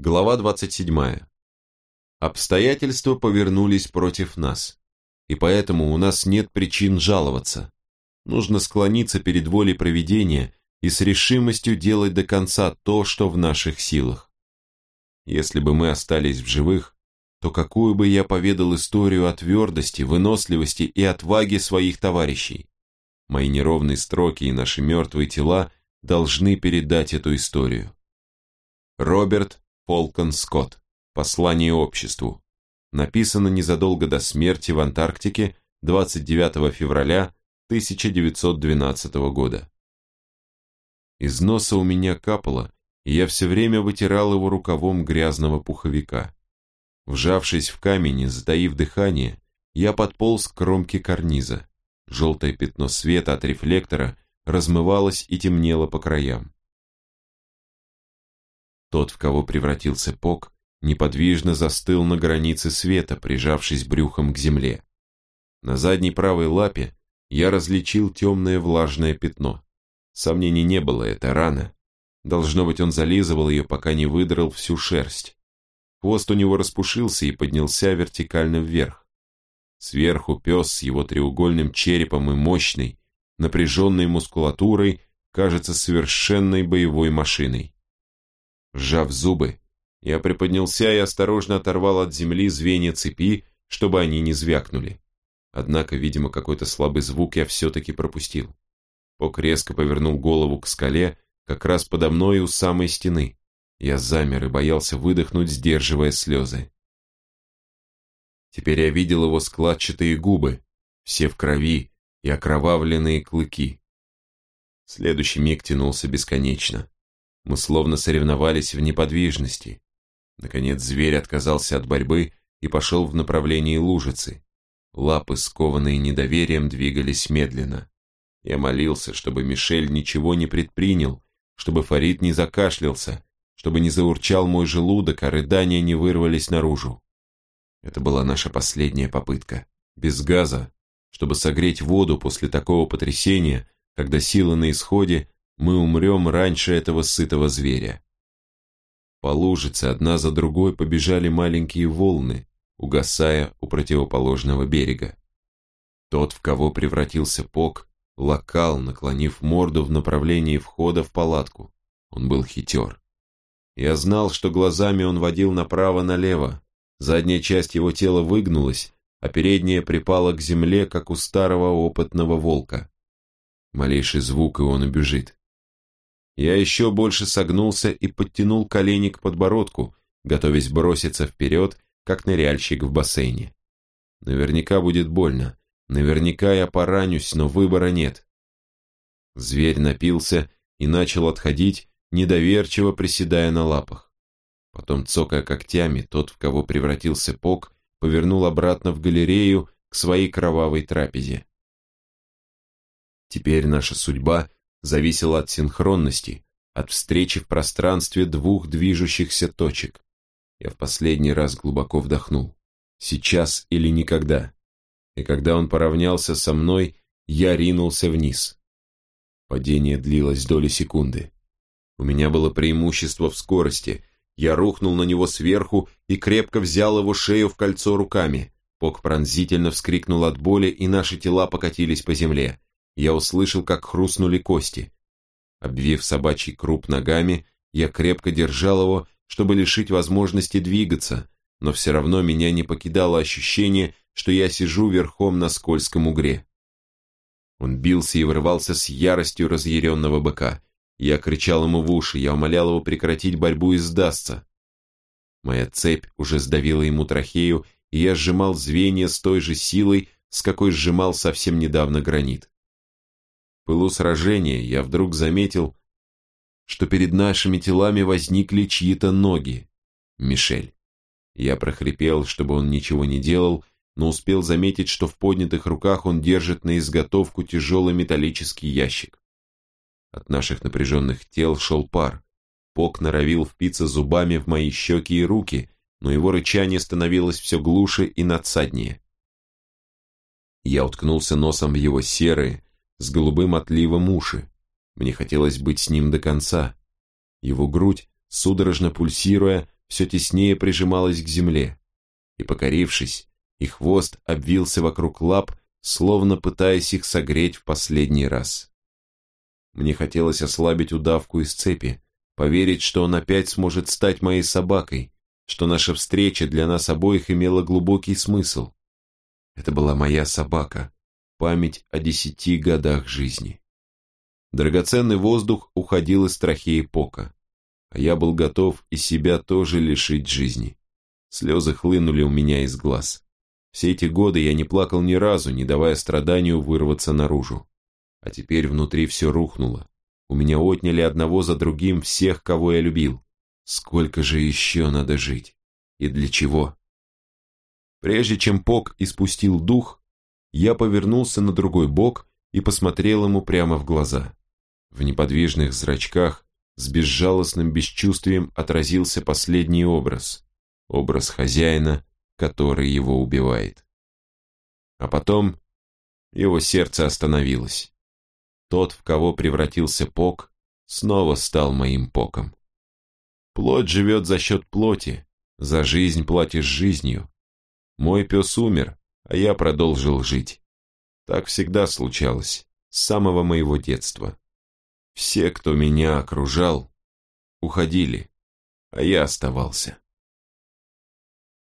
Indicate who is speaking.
Speaker 1: Глава 27. Обстоятельства повернулись против нас, и поэтому у нас нет причин жаловаться. Нужно склониться перед волей провидения и с решимостью делать до конца то, что в наших силах. Если бы мы остались в живых, то какую бы я поведал историю о твердости, выносливости и отваге своих товарищей. Мои неровные строки и наши мертвые тела должны передать эту историю. Роберт Фолкон Скотт. Послание обществу. Написано незадолго до смерти в Антарктике 29 февраля 1912 года. Из носа у меня капало, и я все время вытирал его рукавом грязного пуховика. Вжавшись в камень и затаив дыхание, я подполз к кромке карниза. Желтое пятно света от рефлектора размывалось и темнело по краям. Тот, в кого превратился Пок, неподвижно застыл на границе света, прижавшись брюхом к земле. На задней правой лапе я различил темное влажное пятно. Сомнений не было, это рана. Должно быть, он зализывал ее, пока не выдрал всю шерсть. Хвост у него распушился и поднялся вертикально вверх. Сверху пес с его треугольным черепом и мощной, напряженной мускулатурой кажется совершенной боевой машиной. Сжав зубы, я приподнялся и осторожно оторвал от земли звенья цепи, чтобы они не звякнули. Однако, видимо, какой-то слабый звук я все-таки пропустил. Пок резко повернул голову к скале, как раз подо мной у самой стены. Я замер и боялся выдохнуть, сдерживая слезы. Теперь я видел его складчатые губы, все в крови и окровавленные клыки. Следующий миг тянулся бесконечно. Мы словно соревновались в неподвижности. Наконец зверь отказался от борьбы и пошел в направлении лужицы. Лапы, скованные недоверием, двигались медленно. Я молился, чтобы Мишель ничего не предпринял, чтобы Фарид не закашлялся, чтобы не заурчал мой желудок, а рыдания не вырвались наружу. Это была наша последняя попытка. Без газа, чтобы согреть воду после такого потрясения, когда сила на исходе, мы умрем раньше этого сытого зверя. По лужице одна за другой побежали маленькие волны, угасая у противоположного берега. Тот, в кого превратился Пок, локал, наклонив морду в направлении входа в палатку. Он был хитер. Я знал, что глазами он водил направо-налево. Задняя часть его тела выгнулась, а передняя припала к земле, как у старого опытного волка. Малейший звук, и он убежит. Я еще больше согнулся и подтянул колени к подбородку, готовясь броситься вперед, как ныряльщик в бассейне. Наверняка будет больно. Наверняка я поранюсь, но выбора нет. Зверь напился и начал отходить, недоверчиво приседая на лапах. Потом, цокая когтями, тот, в кого превратился Пок, повернул обратно в галерею к своей кровавой трапезе. Теперь наша судьба зависело от синхронности, от встречи в пространстве двух движущихся точек. Я в последний раз глубоко вдохнул. Сейчас или никогда. И когда он поравнялся со мной, я ринулся вниз. Падение длилось доли секунды. У меня было преимущество в скорости. Я рухнул на него сверху и крепко взял его шею в кольцо руками. Пок пронзительно вскрикнул от боли, и наши тела покатились по земле я услышал, как хрустнули кости. Обвив собачий круп ногами, я крепко держал его, чтобы лишить возможности двигаться, но все равно меня не покидало ощущение, что я сижу верхом на скользком угре. Он бился и вырывался с яростью разъяренного быка. Я кричал ему в уши, я умолял его прекратить борьбу и сдастся. Моя цепь уже сдавила ему трахею, и я сжимал звенья с той же силой, с какой сжимал совсем недавно гранит пылу сражения я вдруг заметил, что перед нашими телами возникли чьи-то ноги. Мишель. Я прохрипел, чтобы он ничего не делал, но успел заметить, что в поднятых руках он держит на изготовку тяжелый металлический ящик. От наших напряженных тел шел пар. Пок норовил впиться зубами в мои щеки и руки, но его рычание становилось все глуше и надсаднее. Я уткнулся носом в его серые, с голубым отливом уши. Мне хотелось быть с ним до конца. Его грудь, судорожно пульсируя, все теснее прижималась к земле, и, покорившись, и хвост обвился вокруг лап, словно пытаясь их согреть в последний раз. Мне хотелось ослабить удавку из цепи, поверить, что он опять сможет стать моей собакой, что наша встреча для нас обоих имела глубокий смысл. Это была моя собака, память о десяти годах жизни. Драгоценный воздух уходил из трахеи Пока, а я был готов и себя тоже лишить жизни. Слезы хлынули у меня из глаз. Все эти годы я не плакал ни разу, не давая страданию вырваться наружу. А теперь внутри все рухнуло. У меня отняли одного за другим всех, кого я любил. Сколько же еще надо жить? И для чего? Прежде чем Пок испустил дух, я повернулся на другой бок и посмотрел ему прямо в глаза. В неподвижных зрачках с безжалостным бесчувствием отразился последний образ. Образ хозяина, который его убивает. А потом его сердце остановилось. Тот, в кого превратился Пок, снова стал моим Поком. Плоть живет за счет плоти, за жизнь платишь жизнью. Мой пес умер, а я продолжил жить. Так всегда случалось, с самого моего детства. Все, кто меня окружал, уходили, а я оставался.